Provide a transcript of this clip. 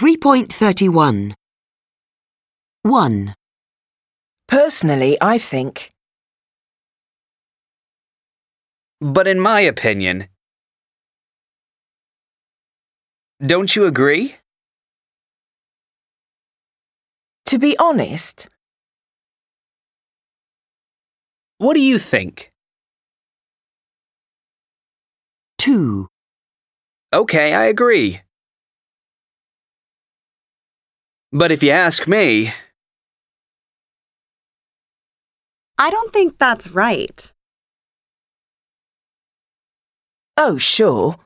3.31 1. Personally, I think. But in my opinion. Don't you agree? To be honest, What do you think? 2. Okay, I agree. But if you ask me, I don't think that's right. oh, sure.